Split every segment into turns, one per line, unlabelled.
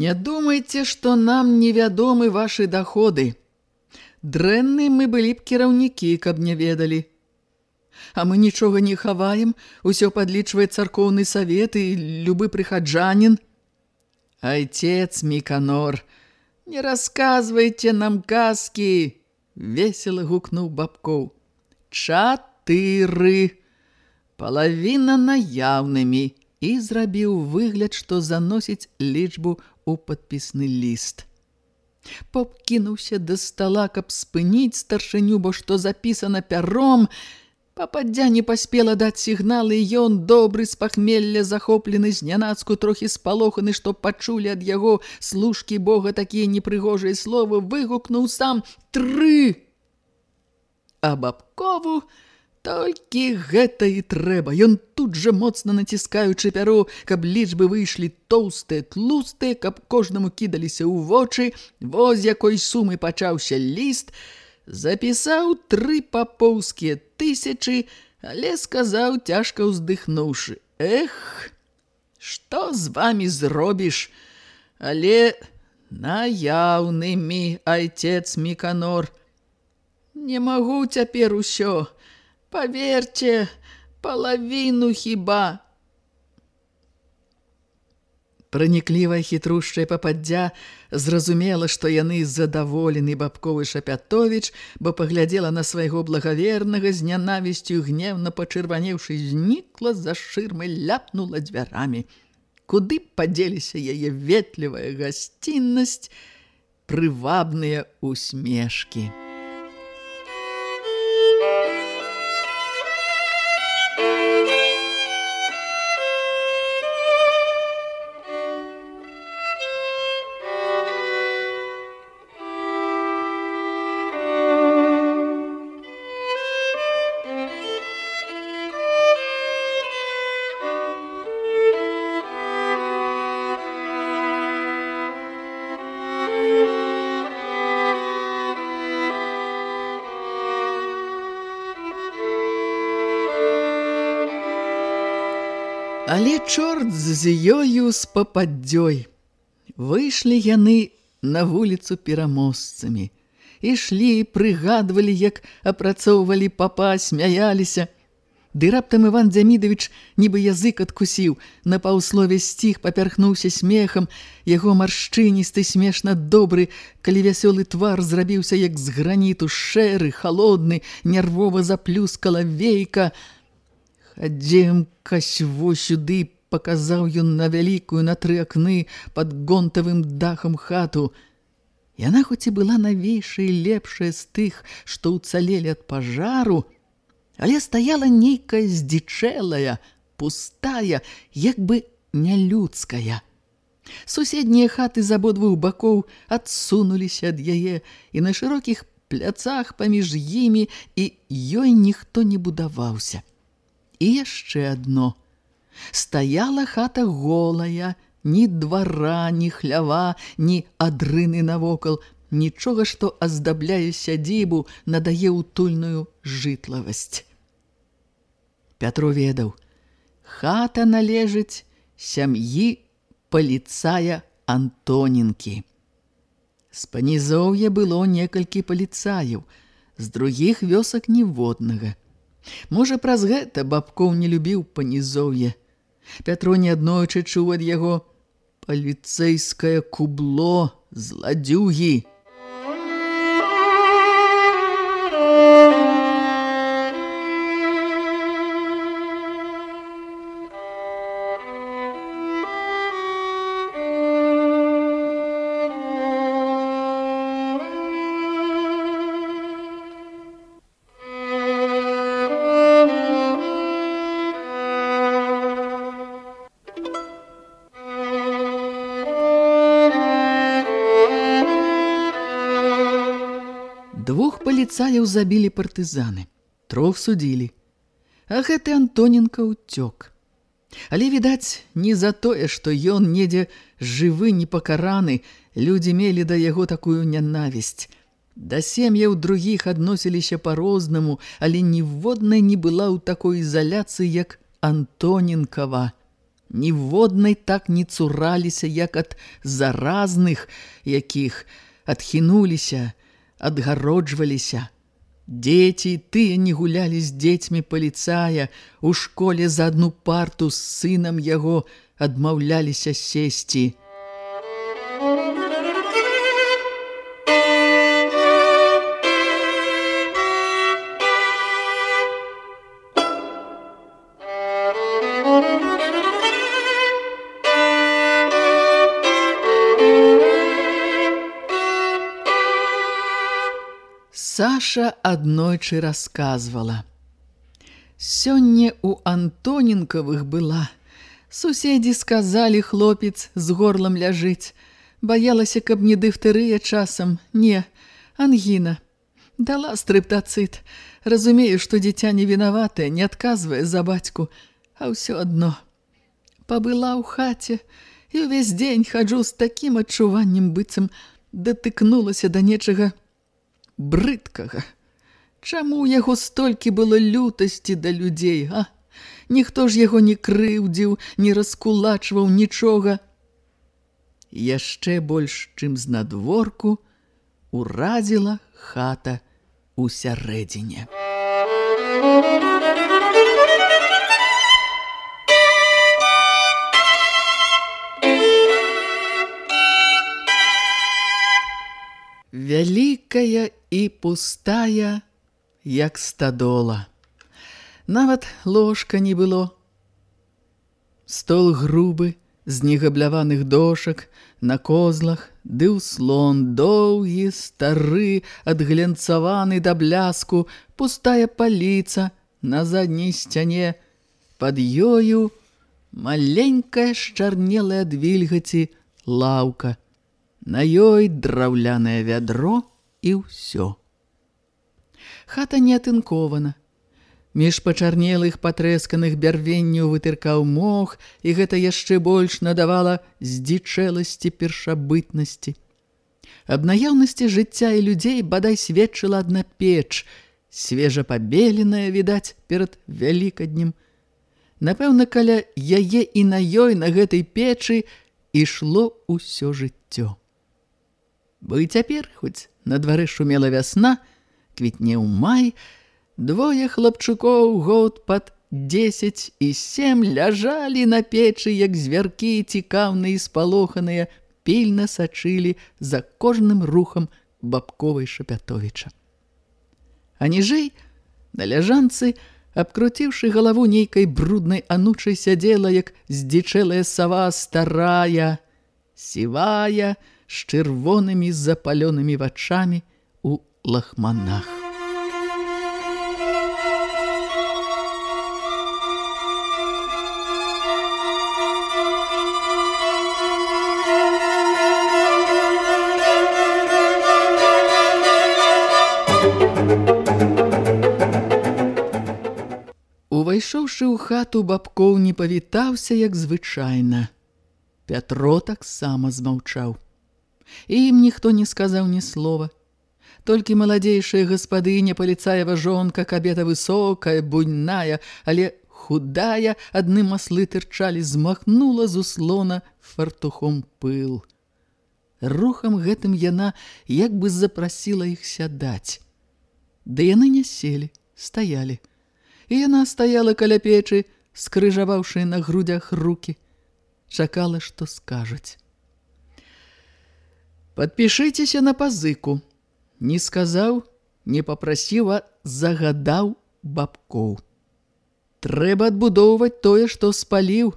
Не думайце, што нам невядомы вашы даходы. Дрэнны мы былі б кіраўнікі, каб не ведалі. А мы нічога не хаваем, усё падлічвае царкоўны савет і любы прыхаджанін. Айцец Міканор, не расказвайце нам казкі, весела гукнуў бабкоў. Чатыры, палавіна наяўнымі і зрабіў выгляд, што заносіць лічбу у падпісны ліст. Поп кінуўся да стала, каб спыніць старшыню, бо што запісана пяром, пападдзя не паспела даць сігналы, ён добры з пахмелля захоплены знянацку, трохі спалоханы, што пачулі ад яго служкі Бога такія непрыгожыя словы, выгукнуў сам тры. А бабкову Толькі гэта і трэба. Ён тут жа моцна націскаючы пяру, каб лічбы выйшлі тоўстыя, тлустыя, каб кожнаму кідаліся ў вочы. Воз якой сумы пачаўся ліст, запісаў тры папоўскія тысячы, але сказаў, цяжка ўздыхнуўшы: Эх, што з вамі зробіш? Але наяўнымі, айцец Міканор. Не магу цяпер усё. Поверьте, половину хіба. Праніклівая хітрушчая пападдзя зразумела, што яны задаволены бабковы Шапятовіч, бо паглядзела на свайго благавернага з нянавісцю гневна пачырванеўшы знікла за шырмы ляпнула дзвярамі. Куды падзеліся яе ветлівая гасціннасць, прывабныя усмешкі. Але чорт з ёю з пападдзёй. Выйшлі яны на вуліцу пераможцамі. Ішлі, прыгадвалі, як апрацоўвалі папа, смяяліся. Ды раптам Іван Дзямідавіч нібы язык адкусіў, на паўслове сціх папярхнуўся смехам, яго маршчыністы смешна добры, калі вясёлы твар зрабіўся як з граніту, шэры, халодны, нервова заплюскала вейка – Адзем касьво сюды паказаў ён на вялікую на тры акны пад гонтавым дахам хату. Яна хоць і была навейшая і лепшая з тых, што ўцалелі ад пажару, але стаяла нейкая здзічэлая, пустая, як бы нялюдская. Суседнія хаты з абодвух бакоў адсунуліся ад яе, і на шырокіх пляцах паміж імі і ёй ніхто не будаваўся. І яшчэ адно. Стаяла хата голая, ні двара, ні хлява, ні адрыны навокал, нічога, што аздабляе сядзібу, надае утульную жытлавасць. Пятро ведаў, хата належыць сям'і паліцая Антонінкі. З панізоўя было некалькі паліцаяў, з другіх вёсак ніводнага. Можа, праз гэта бабкоў не любіў панізоўе. Пятро неаднойчы чуў ад яго паліцэйскае кубло зладзюгі. Паліцаяў забілі партызаны, трох судзілі. А гэты Антоненко ўцёк. Але, відаць, не за тое, што ён недзе жывы, непакараны, людзі мелі да яго такую нянавісць. Да сем'яў другіх адносіліся па-рознаму, але ніводнай не была ў такой ізаляцыі, як Антоненкава. Ніводнай так не цураліся, як ад заразных, якіх адхінуліся, адгароджваліся. Дзеці тыя не гулялі з дзецьмі паліцая, у школе за адну парту з сынам яго адмаўляліся сесці. Саша аднойчы расказвала. Сёння у Антоненкавых была. Суседзі сказалі, хлопец з горлам ляжыць. Баялася, каб не дыфтэрыя часам. Не, ангіна. Дала стрыптацыт. Разумею, што дзіця не вінаватае, не адказвае за бацьку. А ўсё адно. Пабыла ў хаце і ўвесь дзень хаджу з такім адчуваннем быццам датыкнулася да нечага брыдкага. Чаму ў яго столькі было лютасці да людзей, а? Ніхто ж яго не крыўдзіў, не раскулачваў нічога. Яшчэ больш, чым з надворку, уразіла хата ў сярэдзіне. Вялікая і пустая, як стадола. Нават ложка не было. Стол грубы, з негабляваных дошак, на козлах, ды ў слон доўгі, стары, адглянцаваны да бляску, пустая паліца на задняй сцяне. Пад ёю маленькая шчарнелая ад вільгаці лаўка. На ёй драўлянае вядро і ўсё. Хата не атынкована. Між пачарнелых патрэсканых бярвенняў вытыркаў мох, і гэта яшчэ больш надавала здзічэласці першабытнасці. Аб наяўнасці жыцця і людзей бадай сведчыла адна печ, свежа пабеленая, відаць, перад вялікаднем. Напэўна, каля яе і на ёй на гэтай печы ішло ўсё жыццё. І цяпер, хоць на двары шумела вясна, квітнеў май, двое хлапчукоў год пад 10 і 7 ляжалі на печы, як звяркі цікаўныя і спалоханыя, пільна сачылі за кожным рухам бабковай Шапятовіча. А ніжэй, на ляжанцы, абкруціўшы галаву нейкай бруднай анучай сядзела, як здзічэлая сава старая, сівая, з чырвонымі запалёнымі вачамі, у лахманах. Увайшоўшы ў хату, бабкоў не павітаўся, як звычайна. Пятро таксама змаўчаў. І ім ніхто не сказаў ні слова. Толькі маладзейшая гаспадыня, паліцаева жонка, кабета высокая, буйная, але худая, адны маслы тырчалі, змахнула з услона фартухом пыл. Рухам гэтым яна як бы запрасіла іх сядаць. Ды яны не селі, стаялі. І яна стаяла каля печы, скрыжаваўшы на грудях руки, чакала, што скажуць. Падпішыцеся на пазыку, не сказаў, не папрасіў, а загадаў бабкоў. Трэба адбудоўваць тое, што спаліў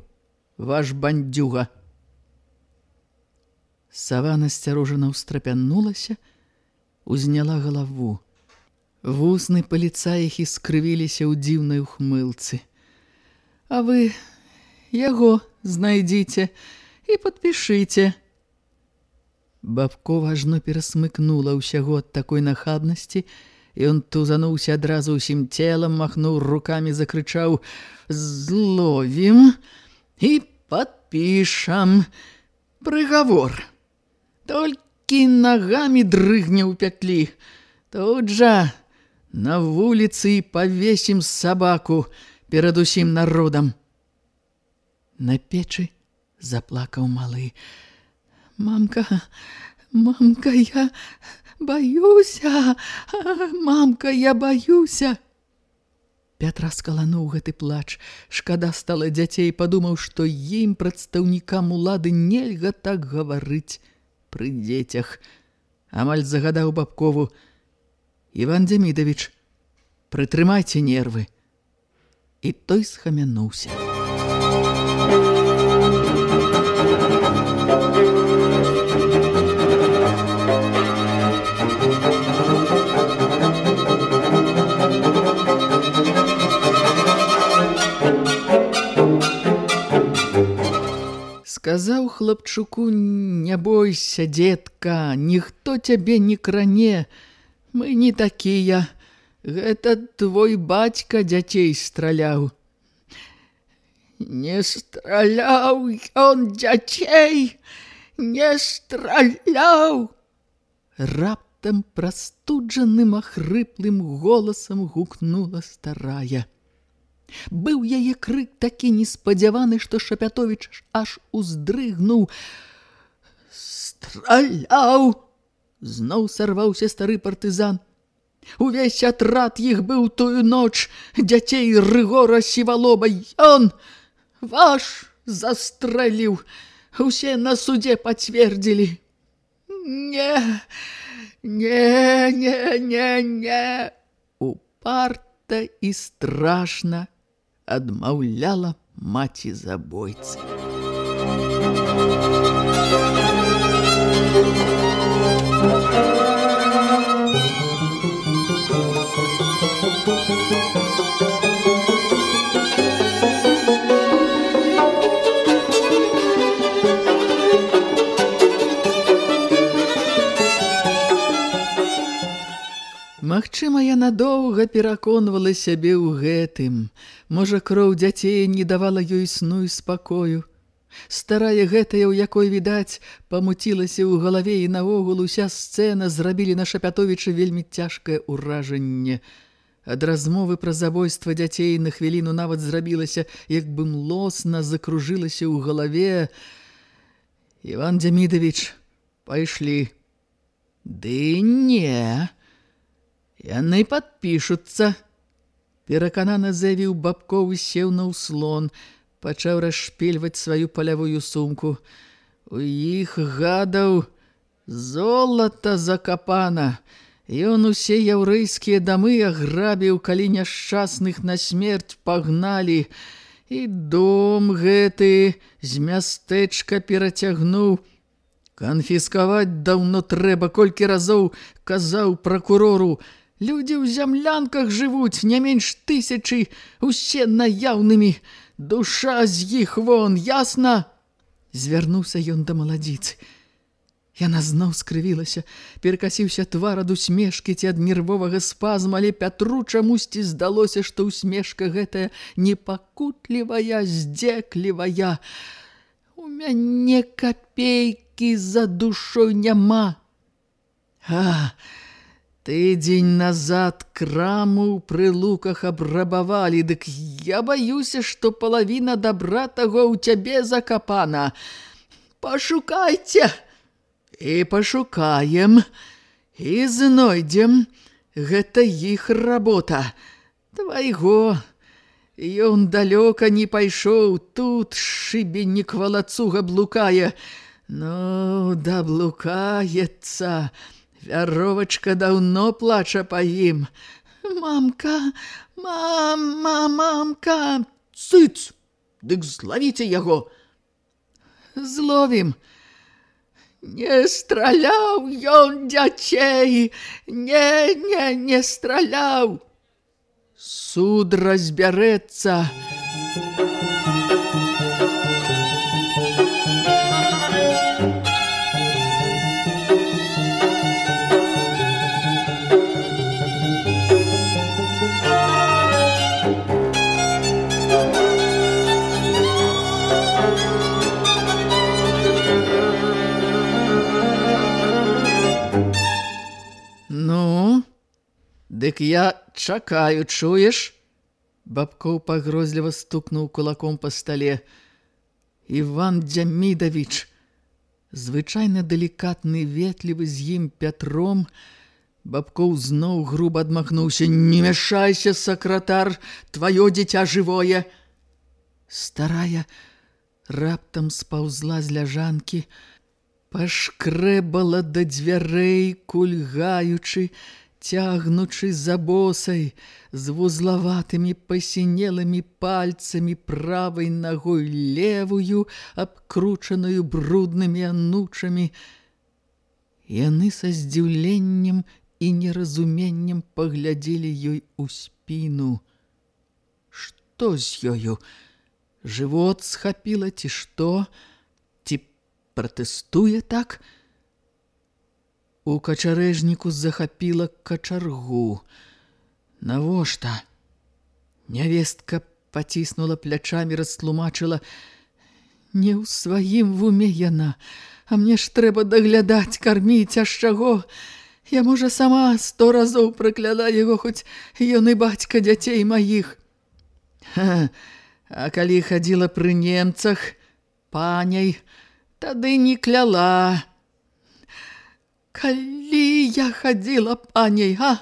ваш бандюга. Сава насцярожана ўстрапянулася, узняла галаву. Вусны паліцаіхі скрывіліся ў дзіўнай ухмылцы. А вы яго знайдзіце і падпішыце. Бабко важно перасмыкнула ўсяго ад такой нахабнасці, і ён тузануўся адразу ўсім целам, махнуў рукамі, закрычаў: «Зловім і падпішам прыгавор. Толькі нагамі дрыгне ў пятлі. Тут жа на вуліцы павесім сабаку перад усім народам». На печы заплакаў малы. «Мамка, мамка, я баюся! Мамка, я баюся!» Пятра скалануў гэты плач. Шкада стала дзяцей, падумаў, што ім прадстаўнікам улады нельга так гаварыць пры дзецях. Амаль загадаў бабкову: «Іван Демідавіч, прытрымайце нервы!» І той схамянуўся. Сказаў хлапчуку: «Не бойся, дзетка, ніхто цябе не кране. Мы не такія. Гэта твой бацька дзяцей страляў. Не страляў ён дзяцей, не страляў. Раптам прастуджаным ахрыплым голасам гукнула старая. Быў яе крык такі неспадзяваны, што Шапятовіч аж уздрыгнуў. «Страляў!» Зноў сарваўся стары партызан. Увесь атрад іх быў тую ноч, дзяцей Рыгора Сівалоба. Ён ваш застрэліў, усе на судзе пацвердзілі. Не, не, не, не, не. Упарта і страшна адмаўляла маці забойцы. Магчыма, яна доўга пераконвала сябе ў гэтым. Можа, кроў дзяцей не давала ёй сну і спакою. Старая гэтая, у якой, відаць, памуцілася ў галаве і наогул уся сцэна зрабілі на Шапятовіча вельмі цяжкае ўражанне. Ад размовы пра забойства дзяцей на хвіліну нават зрабілася, як бы млосна закружылася ў галаве. Іван Дзямідавіч, пайшлі. Ды не, яны падпішуцца. Пераканана заявіў бабковы сеў на ўслон, пачаў расшпельваць сваю палявую сумку. У іх гадаў золата закапана. Ён усе яўрэйскія дамы аграбіў, калі няшчасных на смерць пагналі. І дом гэты з мястэчка перацягнуў. Канфіскаваць даўно трэба, колькі разоў казаў пракурору, Людзі ў зямлянках жывуць не менш тысячы, усе наяўнымі. Душа з іх вон, ясна? Звярнуўся ён да маладзіцы. Яна зноў скрывілася, перакасіўся твар ад усмешкі ці ад нервовага спазма, але Пятру чамусьці здалося, што усмешка гэтая непакутлівая, здзеклівая. У мяне капейкі за душой няма. А, Тыдзень назад краму ў прылуках абрабавалі, дык я баюся, што палавіна дабра таго ў цябе закапана. Пашукайце і пашукаем і знойдзем. Гэта іх работа. Твайго. Ён далёка не пайшоў, тут шыбеннік валацуга блукае. Ну, да блукаецца. Вяровачка даўно плача па ім. Мамка, мама, мамка, цыц, дык злавіце яго. Зловім. Не страляў ён дзячей, не, не, не страляў. Суд разбярэцца. Дык я чакаю, чуеш? Бабкоў пагрозліва стукнуў кулаком па стале. Іван Дзямідавіч, звычайна далікатны, ветлівы з ім Пятром, Бабкоў зноў груба адмахнуўся. «Не мяшайся, сакратар, тваё дзіця жывое!» Старая раптам спаўзла з ляжанкі, пашкрэбала да дзвярэй, кульгаючы, цягнучы за босай, з вузлаватымі пасінелымі пальцамі правай нагой левую, абкручаную бруднымі анучамі. Яны са здзіўленнем і неразуменнем паглядзелі ёй у спіну. Што з ёю? Жывот схапіла ці што? Ці пратэстуе так? У качарэжніку захапіла качаргу. Навошта? Нявестка паціснула плячамі, растлумачыла: Не ў сваім вуме яна, а мне ж трэба даглядаць, карміць, аж чаго. Я, можа, сама сто разоў пракляла яго, хоць ён і бацька дзяцей маіх. А калі хадзіла пры немцах, паняй, тады не кляла. Калі я хадзіла паней, а?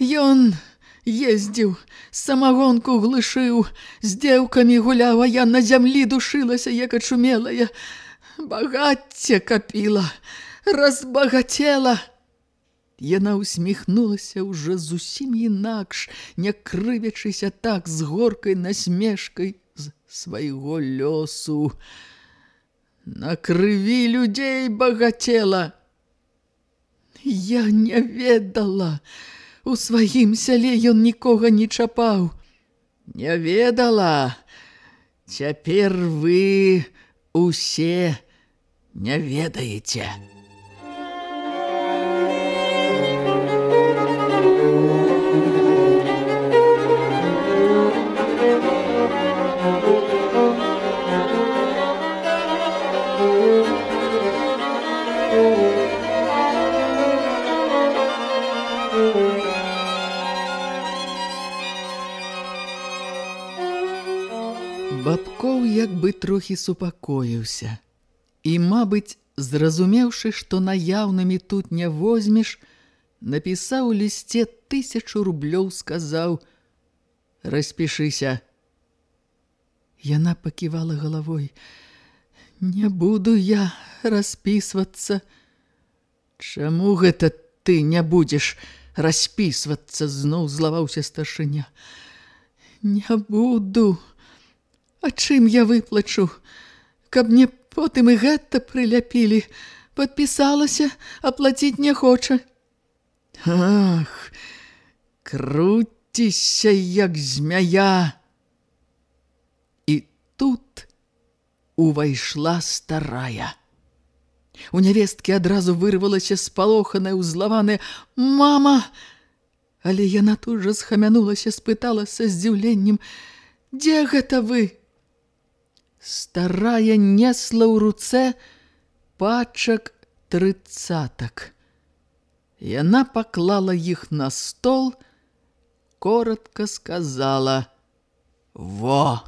Ён ездзіў, самагонку глышыў, з дзеўкамі гуляў, а я на зямлі душылася, як ачумелая. Багацце капіла, разбагацела. Яна усміхнулася ўжо зусім інакш, не крывячыся так з горкай насмешкай з свайго лёсу. На крыві людзей багацела. Я не ведала. У сваім сяле ён нікога не чапаў. Не ведала. Цяпер вы усе не ведаеце. Як бы трохі супакоіўся. І, мабыць, зразумеўшы, што наяўнымі тут не возьмеш, напісаў у лісце тысячу рублёў, сказаў: « Распішыся. Яна паківала галавой: « Не буду я распісвацца. Чаму гэта ты не будзеш распісвацца, зноў злаваўся старшыня. Не буду. А чым я выплачу? Каб мне потым і гэта прыляпілі, падпісалася, аплаціць не хоча. Ах, круціся, як змяя. І тут увайшла старая. У нявесткі адразу вырвалася спалоханая, узлаваная «Мама!» Але яна тут жа схамянулася, спытала са здзіўленнем «Дзе гэта вы?» Старая несла ў руцэ пачак трыццатак. Яна паклала іх на стол, коротко сказала «Во!»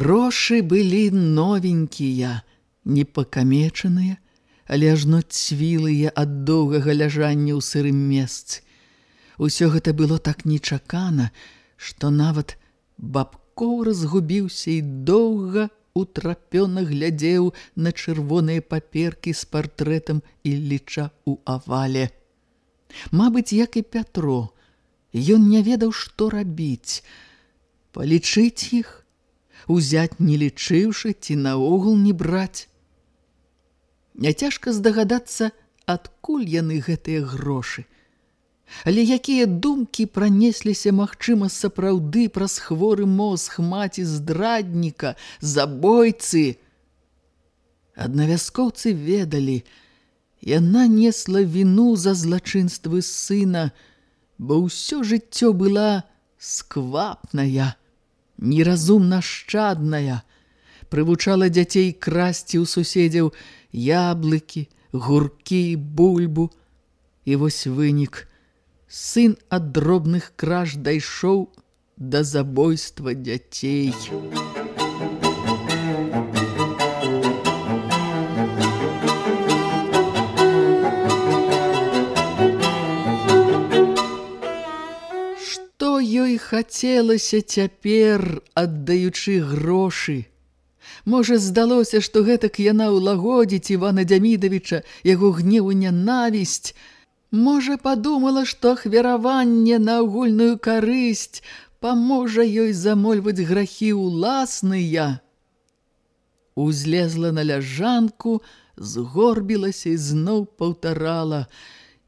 Грошы былі новенькія, не пакамечаныя, але ажно цвілыя ад доўгага ляжання ў сырым месцы. Усё гэта было так нечакана, што нават бабкоў разгубіўся і доўга утрапёна глядзеў на чырвоныя паперкі з партрэтам і ліча ў авале. Мабыць, як і Пятро, ён не ведаў, што рабіць, палічыць іх, узяць не лічыўшы ці наогул не браць. Няцяжка здагадацца, адкуль яны гэтыя грошы. Але якія думкі пранесліся, магчыма, сапраўды праз хворы мозг маці здрадніка, забойцы. Аднавяскоўцы ведалі, яна несла віну за злачынствы сына, бо ўсё жыццё была сквапная, неразумна шчадная, прывучала дзяцей красці ў суседзяў яблыкі, гуркі, бульбу. І вось вынік – сын ад дробных краж дайшоў да забойства дзяцей. Ёй хацелася цяпер, аддаючы грошы? Можа, здалося, што гэтак яна ўлагодзіць Івана Дзямідавіча, яго гневу нянавісць, Можа, падумала, што ахвяраванне на агульную карысць паможа ёй замольваць грахі ўласныя. Узлезла на ляжанку, згорбілася і зноў паўтарала: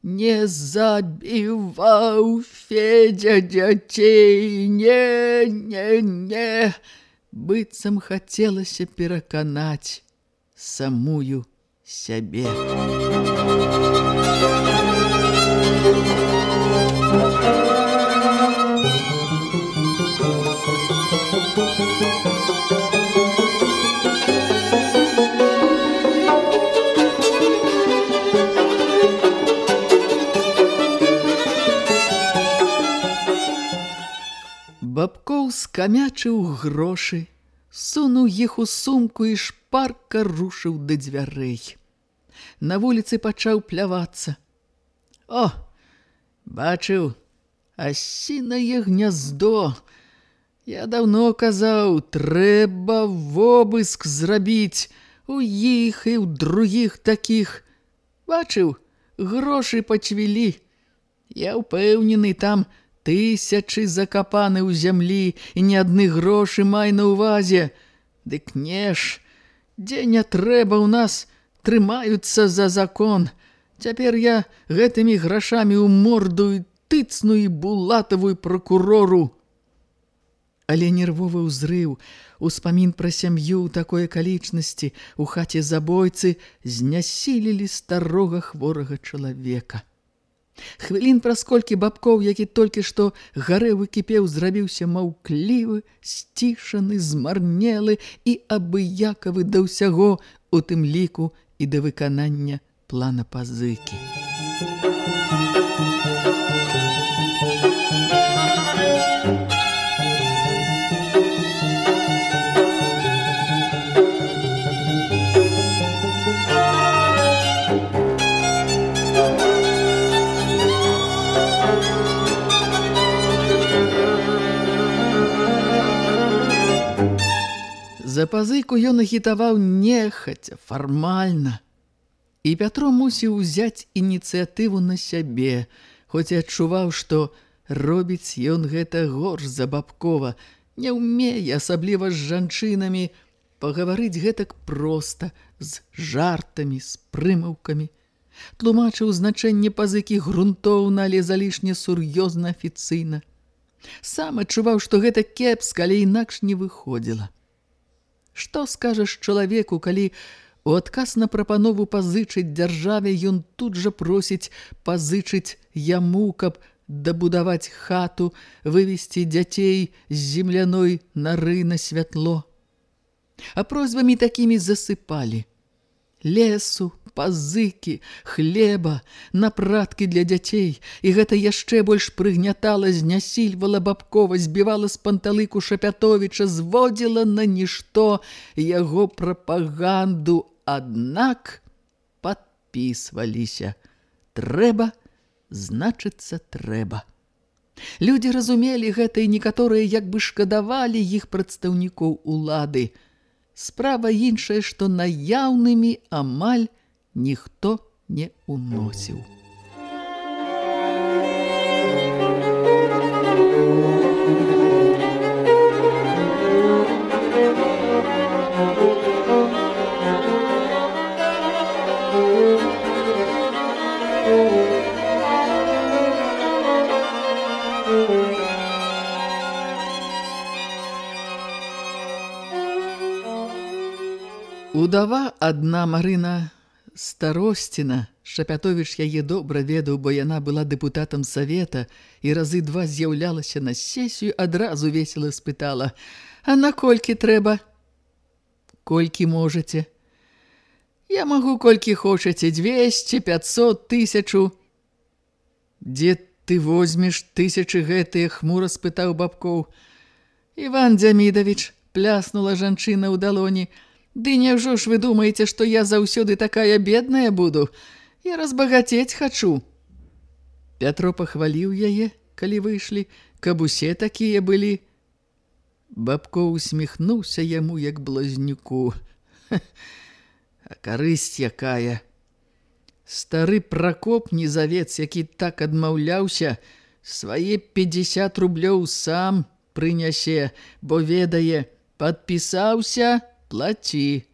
Не забіваў Федзя дзяцей, не, не, не, быццам хацелася пераканаць самую сябе. Бабкоў скамячыў грошы, сунуў іх у сумку і шпарка рушыў да дзвярэй. На вуліцы пачаў плявацца. О, бачыў, асінае гняздо. Я даўно казаў, трэба вобыск зрабіць у іх і ў другіх такіх. Бачыў, грошы пачвілі. Я ўпэўнены, там тысячы закапаны ў зямлі і ні адны грошы май на ўвазе. Дык не ж, дзе не трэба ў нас трымаюцца за закон – Цяпер я гэтымі грашамі ў морду і тыцну і булатавую прокурору. Але нервовы ўзрыў, успамін пра сям'ю ў такой акалічнасці у хаце забойцы знясілілі старога хворага чалавека. Хвілін праз колькі бабкоў, які толькі што гарэў і кіпеў, зрабіўся маўклівы, сцішаны, змарнелы і абыякавы да ўсяго, у тым ліку і да выканання плана пазыкі. За пазыку ён агітаваў нехаця, фармальна. І Пятро мусіў узяць ініцыятыву на сябе, хоць і адчуваў, што робіць ён гэта горш за бабкова, не ўмее, асабліва з жанчынамі, пагаварыць гэтак проста, з жартамі, з прымаўкамі. Тлумачыў значэнне пазыкі грунтоўна, але залішне сур'ёзна афіцыйна. Сам адчуваў, што гэта кепска, але інакш не выходзіла. Што скажаш чалавеку, калі У адказ на прапанову пазычыць дзяржаве ён тут жа просіць пазычыць яму, каб дабудаваць хату, вывесці дзяцей з земляной нары на святло. А просьбамі такімі засыпалі. Лесу, пазыкі, хлеба, напраткі для дзяцей, і гэта яшчэ больш прыгнятала, знясільвала бабкова, збівала з панталыку Шапятовіча, зводзіла на нішто яго прапаганду аднак падпісваліся. Трэба, значыцца трэба. Людзі разумелі гэта і некаторыя як бы шкадавалі іх прадстаўнікоў улады. Справа іншая, што наяўнымі амаль ніхто не уносіў. Адна Марына Старосціна, Шапятовіч яе добра ведаў, бо яна была дэпутатам савета і разы два з'яўлялася на сесію, адразу весела спытала: « А наколькі трэба? Колькі можаце? Я магу колькі хочаце, 200, 500, тысячу. Дзе ты возьмеш тысячы гэтыя, хмура спытаў бабкоў. Іван Дзямідавіч, пляснула жанчына ў далоні, — Ды няўжо ж вы думаеце, што я заўсёды такая бедная буду? Я разбагацець хачу. Пятро пахваліў яе, калі выйшлі, каб усе такія былі. Бабко усміхнуўся яму, як блазнюку. А карысць якая! Стары пракоп незавец, які так адмаўляўся, свае 50 рублёў сам прынясе, бо ведае, падпісаўся, плаці.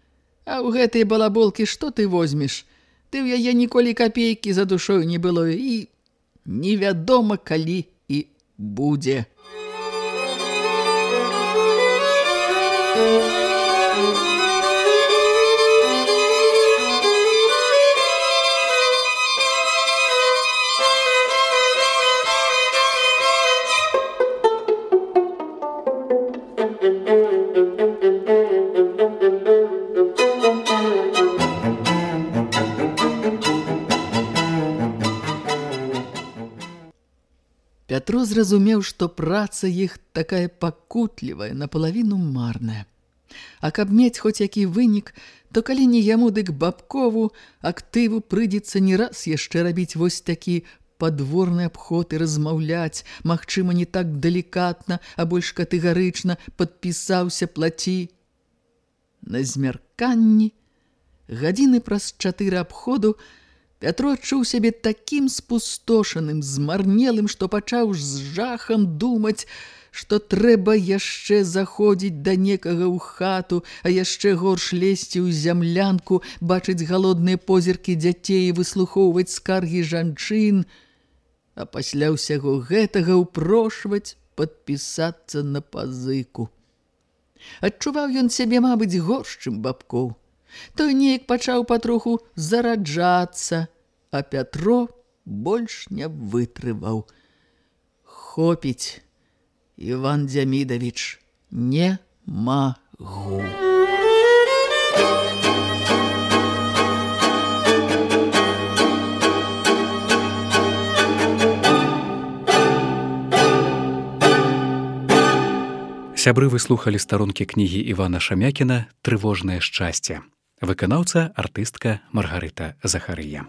А ў гэтай балаболкі што ты возьмеш? Ты ў яе ніколі капейкі за душою не было і невядома калі і будзе. Thank Пятро зразумеў, што праца іх такая пакутлівая, напалавіну марная. А каб мець хоць які вынік, то калі не яму дык бабкову актыву прыйдзецца не раз яшчэ рабіць вось такі падворны абход і размаўляць, магчыма, не так далікатна, а больш катэгарычна падпісаўся плаці. На змярканні гадзіны праз чатыры абходу Пятро адчуў сябе такім спустошаным, змарнелым, што пачаў з жахам думаць, што трэба яшчэ заходзіць да некага ў хату, а яшчэ горш лезці ў зямлянку, бачыць галодныя позіркі дзяцей і выслухоўваць скаргі жанчын, а пасля ўсяго гэтага ўпрошваць падпісацца на пазыку. Адчуваў ён сябе, мабыць, горш, чым бабкоў. Той неяк пачаў патроху зараджацца, а Пятро больш не вытрываў. Хопіць, Іван Дзямідавіч, не магу.
Сябры выслухалі старонкі кнігі Івана Шамякіна трывожнае шчасце выканаўца артыстка маргарыта захарыя